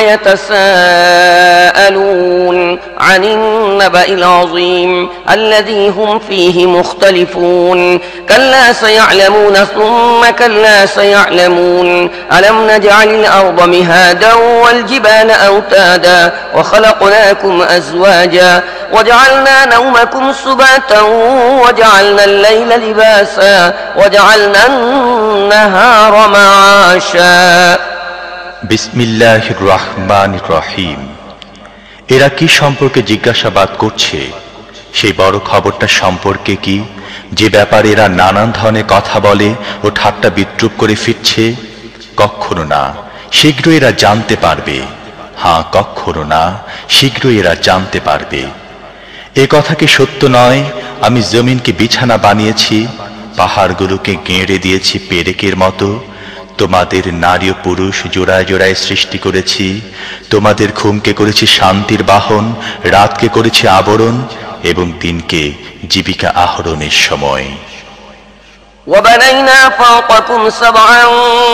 يتساءلون عن النبأ العظيم الذي هم فيه مختلفون. كلا سيعلمون ثم كلا سيعلمون. ألم نجعل الأرض مهادا والجبال أوتادا وخلقناكم أزواجا وجعلنا نومكم سباتا وجعلنا الليل لباسا وجعلنا النهار معاشا. বিসমিল্লাহ রহমান রহিম। এরা কি সম্পর্কে জিজ্ঞাসাবাদ করছে? সেই বড় খবরটা সম্পর্কে কি? যে ব্যাপারে এরা নানান ধরনের কথা বলে ও ঠাট্টা বিদ্রুপ করে ফিরছে? কখনো না, শীঘ্রই এরা জানতে পারবে। হ্যাঁ কখনো না, শীঘ্রই এরা জানতে পারবে। এ কথা কি সত্য নয়? আমি জমিনকে বিছানা বানিয়েছি, পাহাড়গুলোকে গেঁড়ে দিয়েছি পেরেকের মতো তোমাদের নারী ও পুরুষ জোড়ায় জোড়ায় সৃষ্টি করেছি তোমাদের ঘুমকে করেছি শান্তির বাহন রাতকে করেছি আবরণ এবং দিনকে জীবিকা আহরণের সময় وبنينا فوقكم سبعا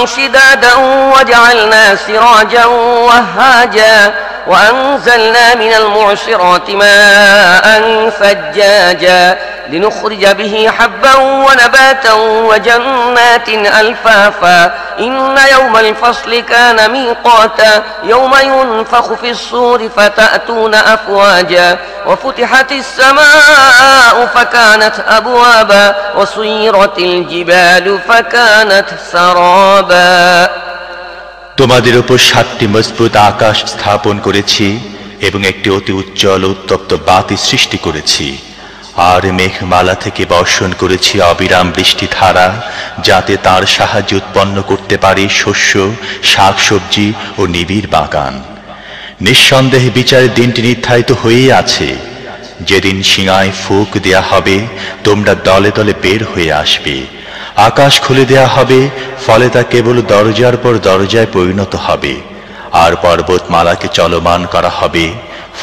شدادا وجعلنا سراجا وهاجا وأنزلنا من المعصرات ماء ثجاجا لنخرج به حبا ونباتا وجنات ألفافا إن يوم الفصل كان ميقاتا يوم ينفخ في الصور فتأتون أفواجا وفتحت السماء فكانت أبوابا وصيرت الجبال فكانت سرابا তোমাদের উপর সাতটি মজবুত আকাশ স্থাপন করেছি এবং একটি অতি উজ্জ্বল উত্তপ্ত বাতি সৃষ্টি করেছি আর মেঘমালা থেকে বর্ষণ করেছি অবিরাম বৃষ্টি ধারা, যাতে তার সাহায্য উৎপন্ন করতে পারে শস্য, শাকসবজি ও নিবিড় বাগান। নিঃসন্দেহে বিচারের দিনটি নির্ধারিত হয়েই আছে। যেদিন সিঙায় ফুক দেয়া হবে, তোমরা দলে দলে বের হয়ে আসবে। আকাশ খুলে দেয়া হবে, ফলে তা কেবল দরজার পর দরজায় পরিণত হবে। আর পর্বতমালাকে চলমান করা হবে,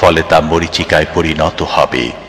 ফলে তা মরিচিকায় পরিণত হবে।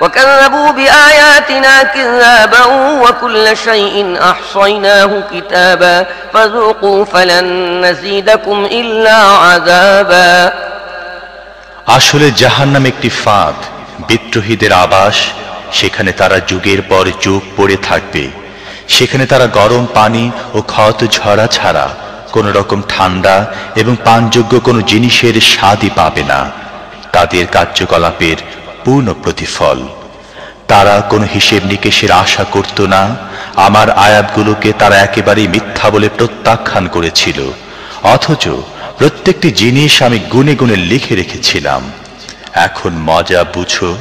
وكذبوا بآياتنا كذابا وكل شيء أحصيناه كتابا فذوقوا فلن نزيدكم إلا عذابا আসলে জাহান্নাম একটি ফাঁদ বিদ্রোহীদের আবাস সেখানে তারা যুগের পর যুগ পড়ে থাকবে সেখানে তারা গরম পানি ও ক্ষত ঝরা ছাড়া কোন রকম ঠান্ডা এবং পানযোগ্য কোনো জিনিসের স্বাদই পাবে না তাদের কার্যকলাপের পূর্ণ প্রতিফল। তারা কোনো হিসেব নিকেশের আশা করত না। আমার আয়াতগুলোকে তারা একেবারেই মিথ্যা বলে প্রত্যাখ্যান করেছিল। অথচ প্রত্যেকটি জিনিস আমি গুনে গুনে লিখে রেখেছিলাম। এখন মজা বুঝো,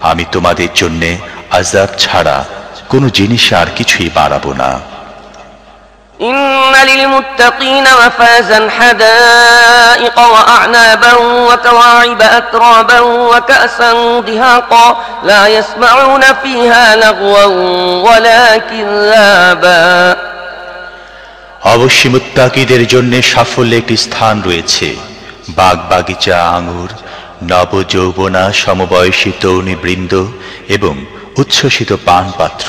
আমি তোমাদের জন্যে আজাব ছাড়া কোনো জিনিস আর কিছুই বাড়াবো না। إن للمتقين مفازا حدائق وأعنابا وكواعب أترابا وكأسا دهاقا لا يسمعون فيها لغوا ولا كذابا অবশ্যই মুত্তাকিদের জন্য সাফল্য একটি স্থান রয়েছে বাগ বাগিচা আঙুর নব যৌবনা সমবয়সী তরুণী বৃন্দ এবং উচ্ছ্বসিত পান পাত্র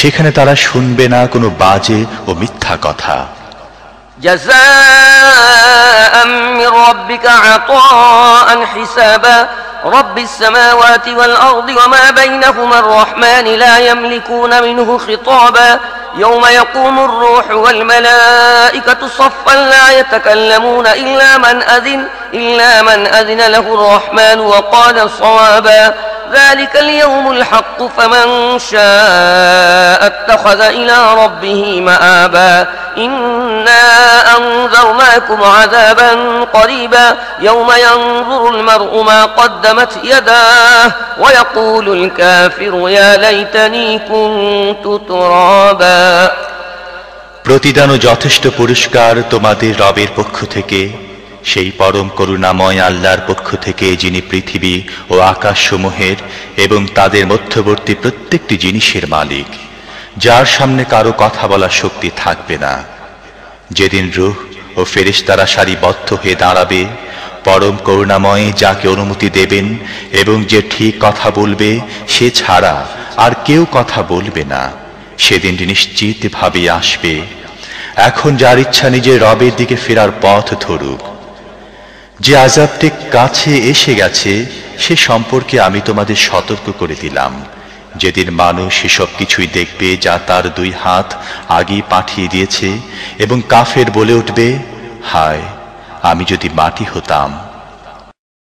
সেখানে তারা শুনবে না কোনো বাজে ও মিথ্যা কথা جزاء من ربك عطاء حسابا رب السماوات والأرض وما بينهما الرحمن لا يملكون منه خطابا يوم يقوم الروح والملائكة صفا لا يتكلمون إلا من أذن إلا من أذن له الرحمن وقال صوابا ذلك اليوم الحق فمن شاء اتخذ إلى ربه مآبا إنا أنذرناكم عذابا قريبا يوم ينظر المرء ما قدمت يداه ويقول الكافر يا ليتني كنت ترابا প্রতিদান ও যথেষ্ট পুরস্কার তোমাদের রবের পক্ষ থেকে সেই পরম করুণাময় আল্লাহর পক্ষ থেকে যিনি পৃথিবী ও আকাশসমূহের এবং তাদের মধ্যবর্তী প্রত্যেকটি জিনিসের মালিক, যার সামনে কারও কথা বলার শক্তি থাকবে না। যেদিন রুহ ও ফেরেশতারা সারিবদ্ধ হয়ে দাঁড়াবে, পরম করুণাময় যাকে অনুমতি দেবেন এবং যে ঠিক কথা বলবে, সে ছাড়া আর কেউ কথা বলবে না। সেদিন নিশ্চিতভাবে আসবে। এখন যার ইচ্ছা নিজের রবের দিকে ফেরার পথ ধরুক। যে আজাবটি কাছে এসে গেছে, সে সম্পর্কে আমি তোমাদের সতর্ক করে দিলাম। যেদিন মানুষ সেসব কিছুই দেখবে, যা তার দুই হাত আগে পাঠিয়ে দিয়েছে, এবং কাফের বলে উঠবে, হায়, আমি যদি মাটি হতাম